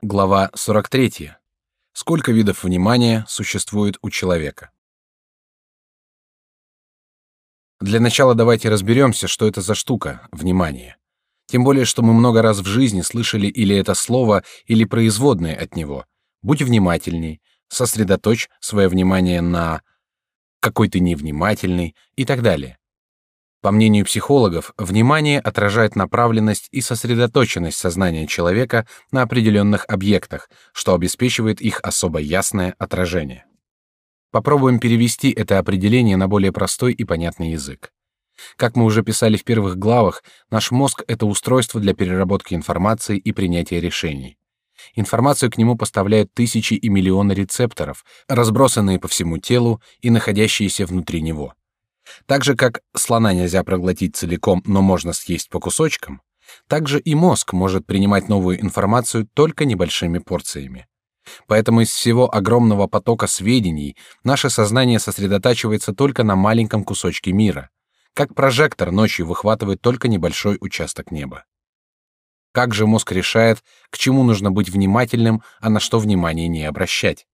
Глава 43. Сколько видов внимания существует у человека? Для начала давайте разберемся, что это за штука внимание. Тем более, что мы много раз в жизни слышали или это слово, или производные от него. Будь внимательней, сосредоточь свое внимание на какой ты невнимательный и так далее. По мнению психологов, внимание отражает направленность и сосредоточенность сознания человека на определенных объектах, что обеспечивает их особо ясное отражение. Попробуем перевести это определение на более простой и понятный язык. Как мы уже писали в первых главах, наш мозг — это устройство для переработки информации и принятия решений. Информацию к нему поставляют тысячи и миллионы рецепторов, разбросанные по всему телу и находящиеся внутри него. Так же, как слона нельзя проглотить целиком, но можно съесть по кусочкам, так же и мозг может принимать новую информацию только небольшими порциями. Поэтому из всего огромного потока сведений наше сознание сосредотачивается только на маленьком кусочке мира, как прожектор ночью выхватывает только небольшой участок неба. Как же мозг решает, к чему нужно быть внимательным, а на что внимание не обращать?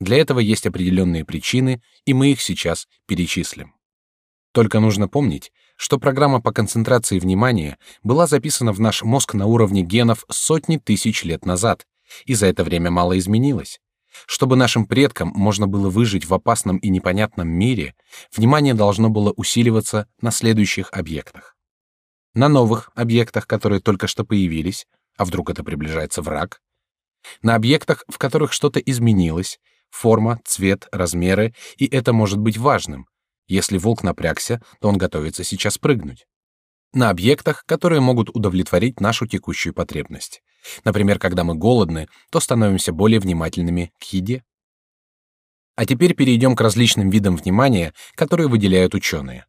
Для этого есть определенные причины, и мы их сейчас перечислим. Только нужно помнить, что программа по концентрации внимания была записана в наш мозг на уровне генов сотни тысяч лет назад, и за это время мало изменилось. Чтобы нашим предкам можно было выжить в опасном и непонятном мире, внимание должно было усиливаться на следующих объектах. На новых объектах, которые только что появились, а вдруг это приближается враг. На объектах, в которых что-то изменилось, форма, цвет, размеры, и это может быть важным, если волк напрягся, то он готовится сейчас прыгнуть. На объектах, которые могут удовлетворить нашу текущую потребность. Например, когда мы голодны, то становимся более внимательными к еде. А теперь перейдем к различным видам внимания, которые выделяют ученые.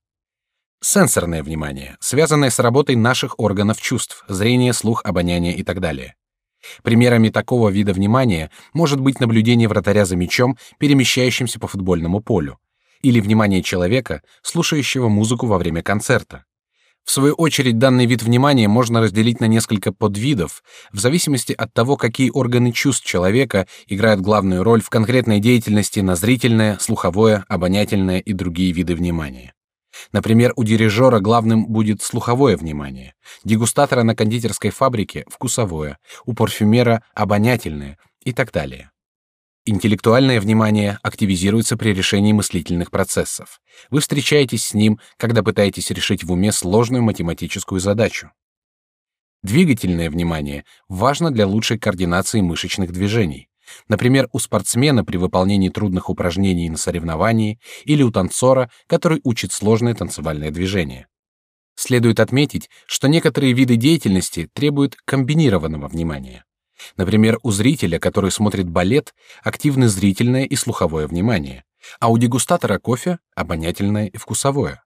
Сенсорное внимание, связанное с работой наших органов чувств, зрение, слух, обоняние и так далее. Примерами такого вида внимания может быть наблюдение вратаря за мячом, перемещающимся по футбольному полю, или внимание человека, слушающего музыку во время концерта. В свою очередь, данный вид внимания можно разделить на несколько подвидов, в зависимости от того, какие органы чувств человека играют главную роль в конкретной деятельности на зрительное, слуховое, обонятельное и другие виды внимания. Например, у дирижера главным будет слуховое внимание, дегустатора на кондитерской фабрике — вкусовое, у парфюмера — обонятельное и так далее. Интеллектуальное внимание активизируется при решении мыслительных процессов. Вы встречаетесь с ним, когда пытаетесь решить в уме сложную математическую задачу. Двигательное внимание важно для лучшей координации мышечных движений. Например, у спортсмена при выполнении трудных упражнений на соревновании или у танцора, который учит сложные танцевальные движения. Следует отметить, что некоторые виды деятельности требуют комбинированного внимания. Например, у зрителя, который смотрит балет, активны зрительное и слуховое внимание, а у дегустатора кофе — обонятельное и вкусовое.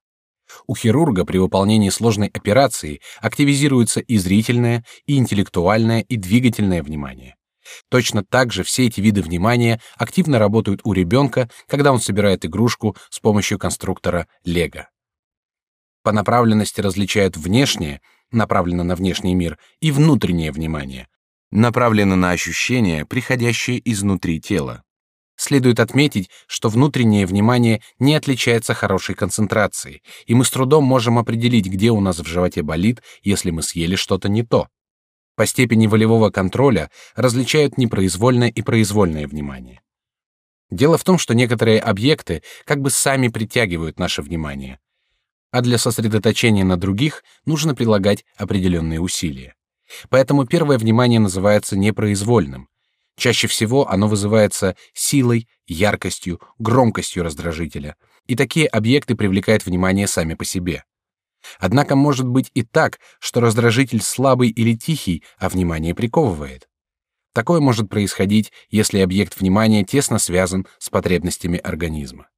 У хирурга при выполнении сложной операции активизируется и зрительное, и интеллектуальное, и двигательное внимание. Точно так же все эти виды внимания активно работают у ребенка, когда он собирает игрушку с помощью конструктора Лего. По направленности различают внешнее, направлено на внешний мир, и внутреннее внимание, направлено на ощущения, приходящие изнутри тела. Следует отметить, что внутреннее внимание не отличается хорошей концентрацией, и мы с трудом можем определить, где у нас в животе болит, если мы съели что-то не то. По степени волевого контроля различают непроизвольное и произвольное внимание. Дело в том, что некоторые объекты как бы сами притягивают наше внимание, а для сосредоточения на других нужно прилагать определенные усилия. Поэтому первое внимание называется непроизвольным. Чаще всего оно вызывается силой, яркостью, громкостью раздражителя, и такие объекты привлекают внимание сами по себе. Однако может быть и так, что раздражитель слабый или тихий, а внимание приковывает. Такое может происходить, если объект внимания тесно связан с потребностями организма.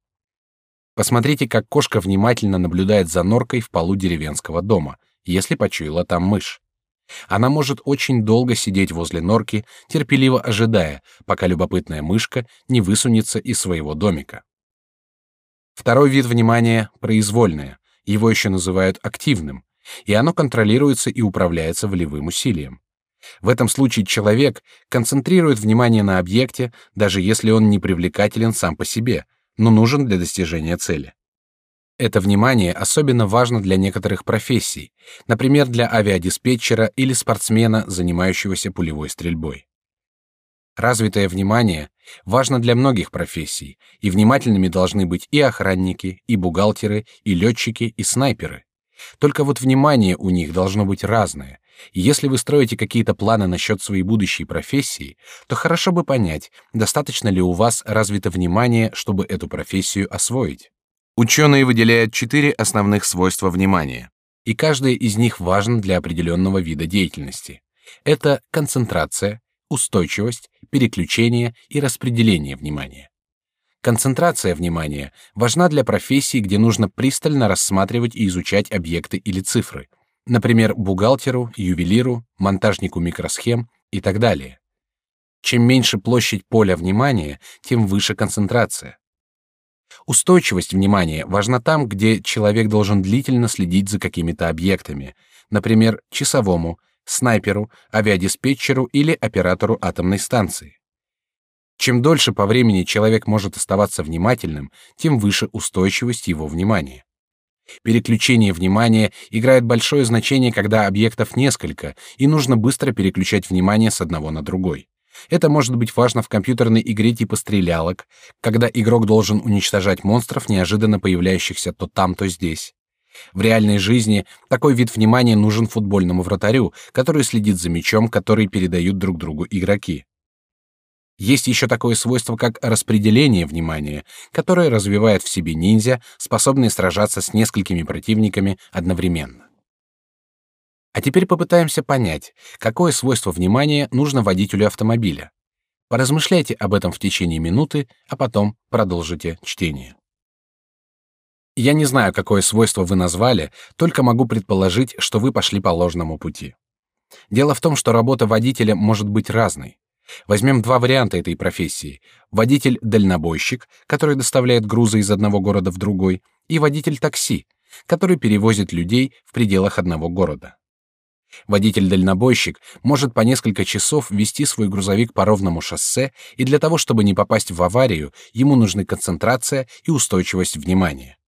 Посмотрите, как кошка внимательно наблюдает за норкой в полу деревенского дома, если почуяла там мышь. Она может очень долго сидеть возле норки, терпеливо ожидая, пока любопытная мышка не высунется из своего домика. Второй вид внимания — произвольное, его еще называют активным, и оно контролируется и управляется волевым усилием. В этом случае человек концентрирует внимание на объекте, даже если он не привлекателен сам по себе, но нужен для достижения цели. Это внимание особенно важно для некоторых профессий, например, для авиадиспетчера или спортсмена, занимающегося пулевой стрельбой. Развитое внимание важно для многих профессий, и внимательными должны быть и охранники, и бухгалтеры, и летчики, и снайперы. Только вот внимание у них должно быть разное. И если вы строите какие-то планы насчет своей будущей профессии, то хорошо бы понять, достаточно ли у вас развито внимание, чтобы эту профессию освоить. Ученые выделяют четыре основных свойства внимания, и каждое из них важно для определенного вида деятельности. Это концентрация, устойчивость, переключение и распределение внимания. Концентрация внимания важна для профессий, где нужно пристально рассматривать и изучать объекты или цифры, например, бухгалтеру, ювелиру, монтажнику микросхем и так далее. Чем меньше площадь поля внимания, тем выше концентрация. Устойчивость внимания важна там, где человек должен длительно следить за какими-то объектами, например, часовому, снайперу, авиадиспетчеру или оператору атомной станции. Чем дольше по времени человек может оставаться внимательным, тем выше устойчивость его внимания. Переключение внимания играет большое значение, когда объектов несколько, и нужно быстро переключать внимание с одного на другой. Это может быть важно в компьютерной игре типа стрелялок, когда игрок должен уничтожать монстров, неожиданно появляющихся то там, то здесь. В реальной жизни такой вид внимания нужен футбольному вратарю, который следит за мячом, который передают друг другу игроки. Есть еще такое свойство, как распределение внимания, которое развивает в себе ниндзя, способные сражаться с несколькими противниками одновременно. А теперь попытаемся понять, какое свойство внимания нужно водителю автомобиля. Поразмышляйте об этом в течение минуты, а потом продолжите чтение. Я не знаю, какое свойство вы назвали, только могу предположить, что вы пошли по ложному пути. Дело в том, что работа водителя может быть разной. Возьмем два варианта этой профессии: водитель-дальнобойщик, который доставляет грузы из одного города в другой, и водитель такси, который перевозит людей в пределах одного города. Водитель-дальнобойщик может по несколько часов вести свой грузовик по ровному шоссе, и для того, чтобы не попасть в аварию, ему нужны концентрация и устойчивость внимания.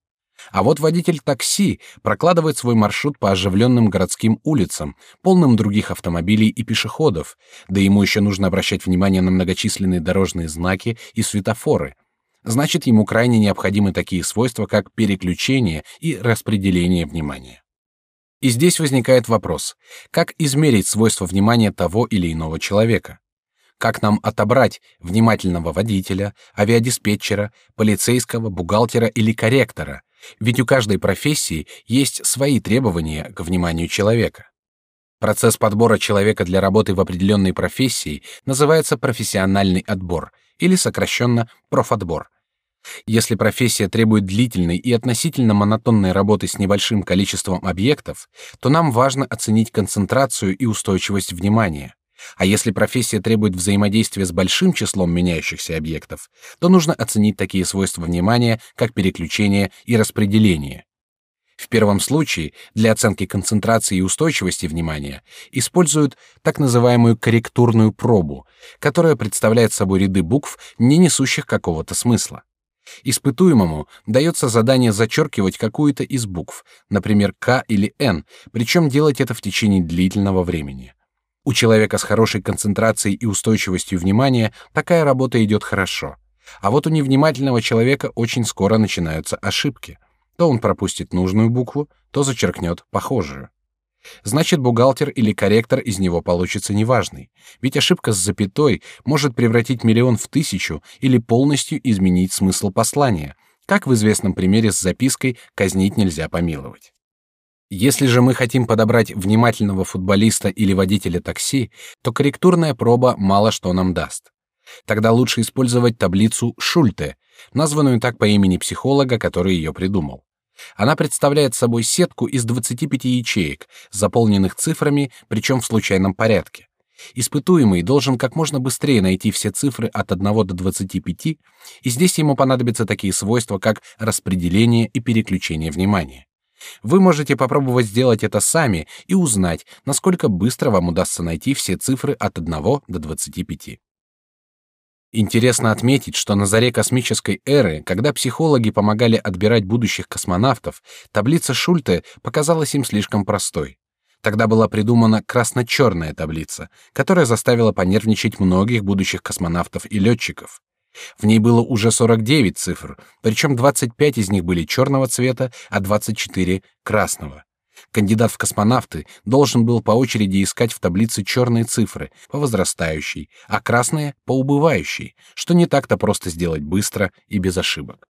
А вот водитель такси прокладывает свой маршрут по оживленным городским улицам, полным других автомобилей и пешеходов, да ему еще нужно обращать внимание на многочисленные дорожные знаки и светофоры. Значит, ему крайне необходимы такие свойства, как переключение и распределение внимания. И здесь возникает вопрос: как измерить свойства внимания того или иного человека? Как нам отобрать внимательного водителя, авиадиспетчера, полицейского, бухгалтера или корректора? Ведь у каждой профессии есть свои требования к вниманию человека. Процесс подбора человека для работы в определенной профессии называется профессиональный отбор или сокращенно профотбор. Если профессия требует длительной и относительно монотонной работы с небольшим количеством объектов, то нам важно оценить концентрацию и устойчивость внимания. А если профессия требует взаимодействия с большим числом меняющихся объектов, то нужно оценить такие свойства внимания, как переключение и распределение. В первом случае для оценки концентрации и устойчивости внимания используют так называемую корректурную пробу, которая представляет собой ряды букв, не несущих какого-то смысла. Испытуемому дается задание зачеркивать какую-то из букв, например, К или Н, причем делать это в течение длительного времени. У человека с хорошей концентрацией и устойчивостью внимания такая работа идет хорошо. А вот у невнимательного человека очень скоро начинаются ошибки. То он пропустит нужную букву, то зачеркнет похожую. Значит, бухгалтер или корректор из него получится неважный, ведь ошибка с запятой может превратить миллион в тысячу или полностью изменить смысл послания, как в известном примере с запиской «казнить нельзя помиловать». Если же мы хотим подобрать внимательного футболиста или водителя такси, то корректурная проба мало что нам даст. Тогда лучше использовать таблицу Шульте, названную так по имени психолога, который ее придумал. Она представляет собой сетку из 25 ячеек, заполненных цифрами, причем в случайном порядке. Испытуемый должен как можно быстрее найти все цифры от 1 до 25, и здесь ему понадобятся такие свойства, как распределение и переключение внимания. Вы можете попробовать сделать это сами и узнать, насколько быстро вам удастся найти все цифры от 1 до 25. Интересно отметить, что на заре космической эры, когда психологи помогали отбирать будущих космонавтов, таблица Шульте показалась им слишком простой. Тогда была придумана красно-черная таблица, которая заставила понервничать многих будущих космонавтов и летчиков. В ней было уже 49 цифр, причем 25 из них были черного цвета, а 24 — красного. Кандидат в космонавты должен был по очереди искать в таблице черные цифры по возрастающей, а красные — по убывающей, что не так-то просто сделать быстро и без ошибок.